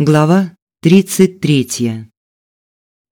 Глава 33.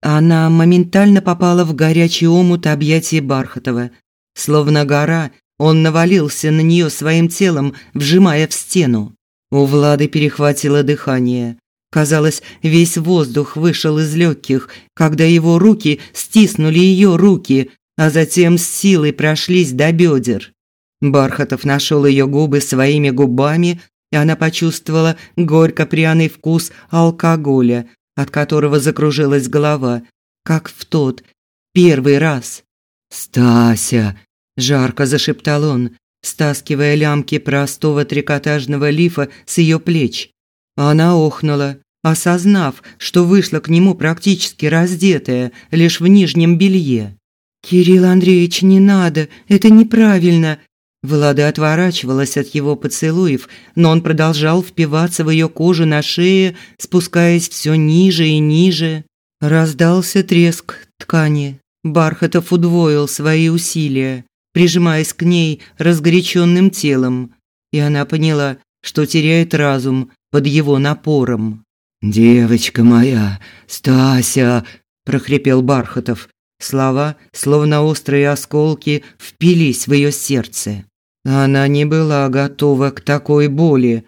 Она моментально попала в горячий омут объятий Бархатова. Словно гора, он навалился на нее своим телом, вжимая в стену. У Влады перехватило дыхание. Казалось, весь воздух вышел из легких, когда его руки стиснули ее руки, а затем с силой прошлись до бедер. Бархатов нашел ее губы своими губами, и она почувствовала горько-пряный вкус алкоголя, от которого закружилась голова, как в тот первый раз. «Стася!» – жарко зашептал он, стаскивая лямки простого трикотажного лифа с ее плеч. Она охнула, осознав, что вышла к нему практически раздетая, лишь в нижнем белье. «Кирилл Андреевич, не надо, это неправильно!» Влада отворачивалась от его поцелуев, но он продолжал впиваться в ее кожу на шее, спускаясь все ниже и ниже. Раздался треск ткани. Бархатов удвоил свои усилия, прижимаясь к ней разгоряченным телом, и она поняла, что теряет разум под его напором. «Девочка моя, Стася!» – прохрипел Бархатов. Слова, словно острые осколки, впились в ее сердце. Она не была готова к такой боли.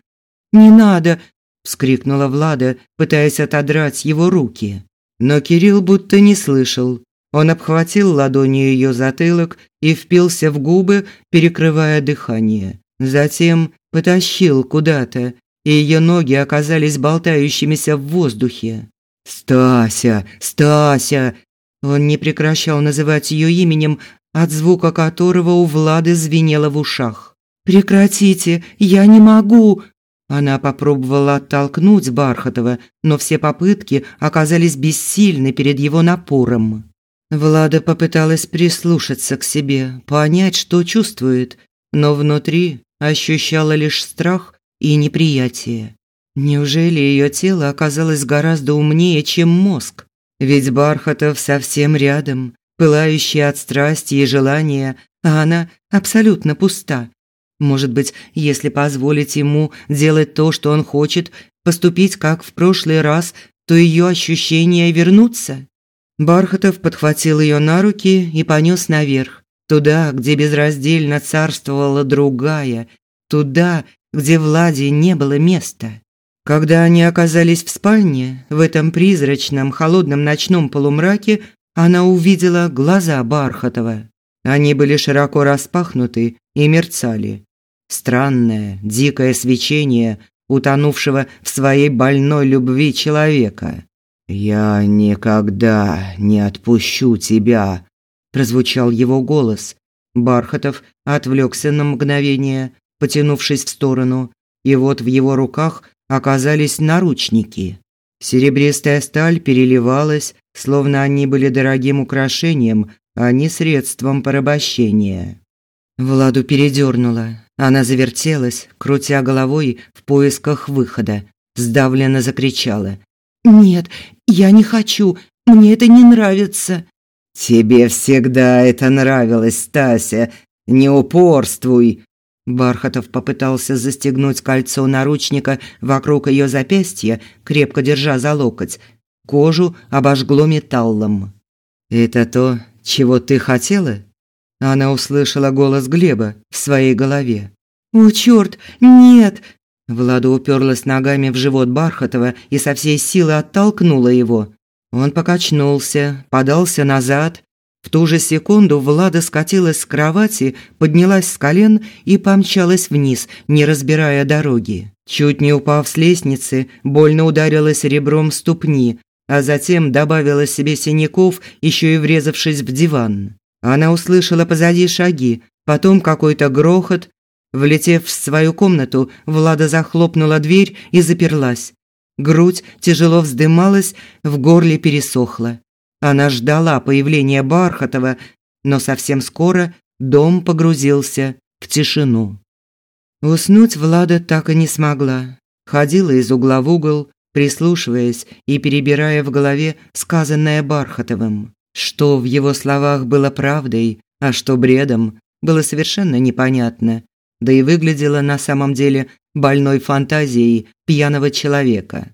«Не надо!» – вскрикнула Влада, пытаясь отодрать его руки. Но Кирилл будто не слышал. Он обхватил ладонью ее затылок и впился в губы, перекрывая дыхание. Затем потащил куда-то, и ее ноги оказались болтающимися в воздухе. «Стася! Стася!» Он не прекращал называть ее именем, от звука которого у Влады звенело в ушах. «Прекратите, я не могу!» Она попробовала оттолкнуть Бархатова, но все попытки оказались бессильны перед его напором. Влада попыталась прислушаться к себе, понять, что чувствует, но внутри ощущала лишь страх и неприятие. Неужели ее тело оказалось гораздо умнее, чем мозг? Ведь Бархатов совсем рядом, пылающая от страсти и желания, а она абсолютно пуста. Может быть, если позволить ему делать то, что он хочет, поступить как в прошлый раз, то ее ощущения вернутся? Бархатов подхватил ее на руки и понес наверх, туда, где безраздельно царствовала другая, туда, где Владе не было места. Когда они оказались в спальне, в этом призрачном холодном ночном полумраке, она увидела глаза Бархатова. Они были широко распахнуты и мерцали. Странное, дикое свечение утонувшего в своей больной любви человека. «Я никогда не отпущу тебя», – прозвучал его голос. Бархатов отвлекся на мгновение, потянувшись в сторону, и вот в его руках оказались наручники. Серебристая сталь переливалась, словно они были дорогим украшением, а не средством порабощения. Владу передернуло. Она завертелась, крутя головой в поисках выхода. Сдавленно закричала. «Нет, я не хочу. Мне это не нравится». «Тебе всегда это нравилось, Стася. Не упорствуй», Бархатов попытался застегнуть кольцо наручника вокруг ее запястья, крепко держа за локоть. Кожу обожгло металлом. «Это то, чего ты хотела?» Она услышала голос Глеба в своей голове. «О, черт, нет!» Влада уперлась ногами в живот Бархатова и со всей силы оттолкнула его. Он покачнулся, подался назад, в ту же секунду Влада скатилась с кровати, поднялась с колен и помчалась вниз, не разбирая дороги. Чуть не упав с лестницы, больно ударилась ребром ступни, а затем добавила себе синяков, еще и врезавшись в диван. Она услышала позади шаги, потом какой-то грохот. Влетев в свою комнату, Влада захлопнула дверь и заперлась. Грудь тяжело вздымалась, в горле пересохло. Она ждала появления Бархатова, но совсем скоро дом погрузился в тишину. Уснуть Влада так и не смогла. Ходила из угла в угол, прислушиваясь и перебирая в голове сказанное Бархатовым. Что в его словах было правдой, а что бредом, было совершенно непонятно, да и выглядело на самом деле больной фантазией пьяного человека.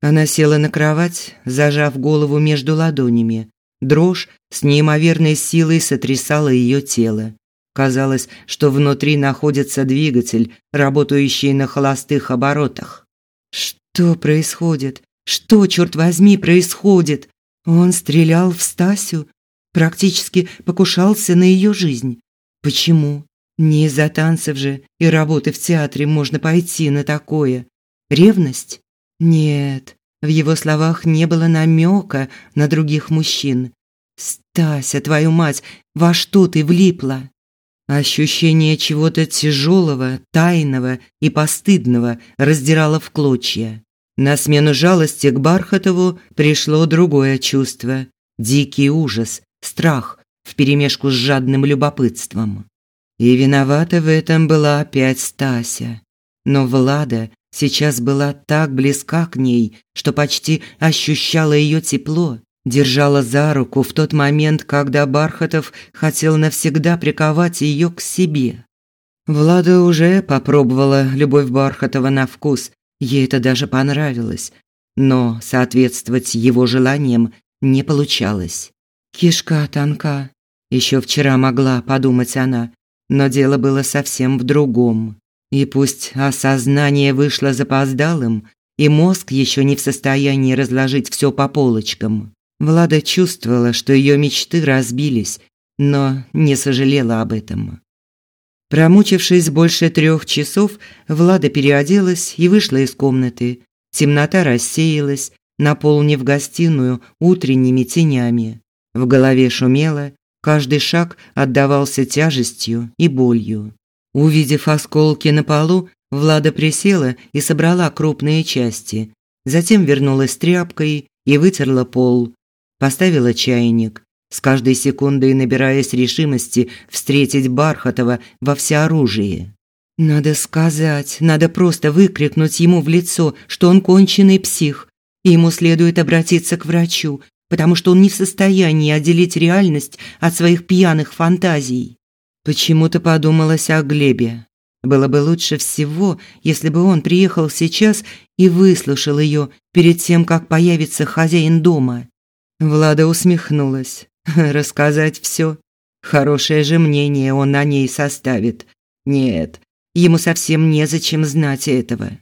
Она села на кровать, зажав голову между ладонями. Дрожь с неимоверной силой сотрясала ее тело. Казалось, что внутри находится двигатель, работающий на холостых оборотах. Что происходит? Что, черт возьми, происходит? Он стрелял в Стасю, практически покушался на ее жизнь. Почему? Не из-за танцев же и работы в театре можно пойти на такое. Ревность? Нет, в его словах не было намека на других мужчин. «Стася, твою мать, во что ты влипла?» Ощущение чего-то тяжелого, тайного и постыдного раздирало в клочья. На смену жалости к Бархатову пришло другое чувство – дикий ужас, страх вперемешку с жадным любопытством. И виновата в этом была опять Стася. Но Влада сейчас была так близка к ней, что почти ощущала ее тепло, держала за руку в тот момент, когда Бархатов хотел навсегда приковать ее к себе. Влада уже попробовала любовь Бархатова на вкус, ей это даже понравилось, но соответствовать его желаниям не получалось. Кишка тонка, еще вчера могла подумать она, но дело было совсем в другом. И пусть осознание вышло запоздалым, и мозг еще не в состоянии разложить все по полочкам. Влада чувствовала, что ее мечты разбились, но не сожалела об этом. Промучившись больше трех часов, Влада переоделась и вышла из комнаты. Темнота рассеялась, наполнив гостиную утренними тенями. В голове шумело, каждый шаг отдавался тяжестью и болью. Увидев осколки на полу, Влада присела и собрала крупные части. Затем вернулась тряпкой и вытерла пол. Поставила чайник, с каждой секундой набираясь решимости встретить Бархатова во всеоружии. Надо сказать, надо просто выкрикнуть ему в лицо, что он конченый псих, и ему следует обратиться к врачу, потому что он не в состоянии отделить реальность от своих пьяных фантазий. Почему-то подумалось о Глебе. Было бы лучше всего, если бы он приехал сейчас и выслушал ее перед тем, как появится хозяин дома. Влада усмехнулась. Рассказать все. Хорошее же мнение он о ней составит. Нет, ему совсем незачем знать этого.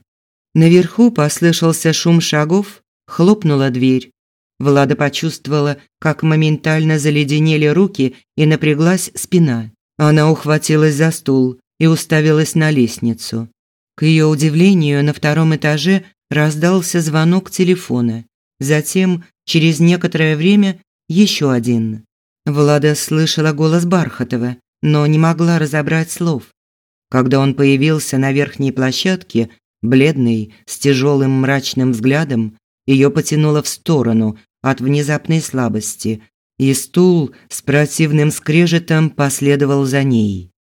Наверху послышался шум шагов, хлопнула дверь. Влада почувствовала, как моментально заледенели руки и напряглась спина. Она ухватилась за стул и уставилась на лестницу. К ее удивлению, на втором этаже раздался звонок телефона. Затем, через некоторое время, еще один. Влада слышала голос Бархатова, но не могла разобрать слов. Когда он появился на верхней площадке, бледный, с тяжелым мрачным взглядом, ее потянуло в сторону от внезапной слабости, и стул с противным скрежетом последовал за ней.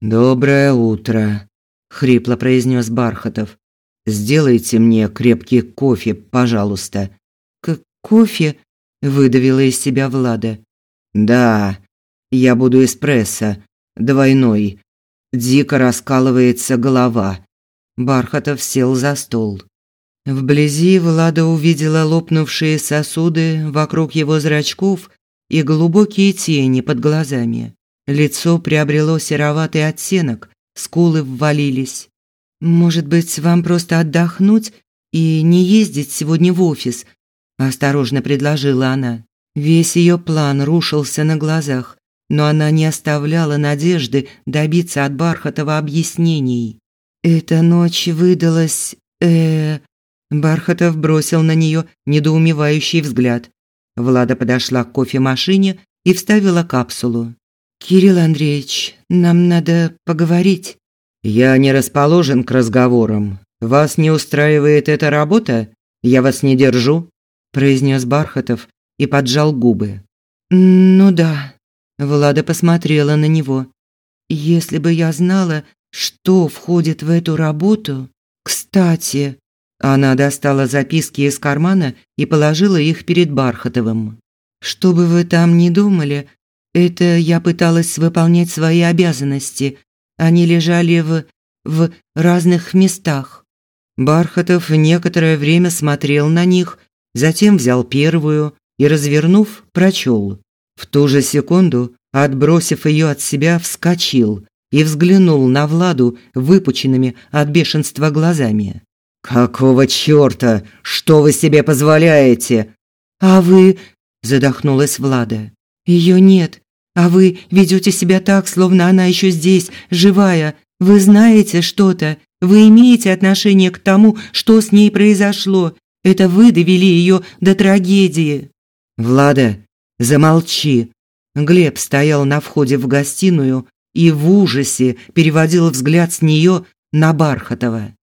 «Доброе утро», – хрипло произнес Бархатов. «Сделайте мне крепкий кофе, пожалуйста». «К кофе?» – выдавила из себя Влада. «Да, я буду эспрессо, двойной. Дико раскалывается голова». Бархатов сел за стол. Вблизи Влада увидела лопнувшие сосуды вокруг его зрачков и глубокие тени под глазами. Лицо приобрело сероватый оттенок, скулы ввалились. «Может быть, вам просто отдохнуть и не ездить сегодня в офис?» – осторожно предложила она. Весь ее план рушился на глазах, но она не оставляла надежды добиться от Бархатова объяснений. «Эта ночь выдалась... э Бархатов бросил на нее недоумевающий взгляд. Влада подошла к кофемашине и вставила капсулу. «Кирилл Андреевич, нам надо поговорить». «Я не расположен к разговорам. Вас не устраивает эта работа? Я вас не держу», – произнес Бархатов и поджал губы. «Ну да». Влада посмотрела на него. «Если бы я знала, что входит в эту работу...» «Кстати, она достала записки из кармана и положила их перед Бархатовым. «Что бы вы там ни думали, это я пыталась выполнять свои обязанности. Они лежали в... в разных местах». Бархатов некоторое время смотрел на них, затем взял первую и, развернув, прочел. В ту же секунду, отбросив ее от себя, вскочил и взглянул на Владу выпученными от бешенства глазами. «Какого чёрта? Что вы себе позволяете?» «А вы...» – задохнулась Влада. «Её нет. А вы ведёте себя так, словно она ещё здесь, живая. Вы знаете что-то. Вы имеете отношение к тому, что с ней произошло. Это вы довели её до трагедии». «Влада, замолчи!» Глеб стоял на входе в гостиную и в ужасе переводил взгляд с нее на Бархатова.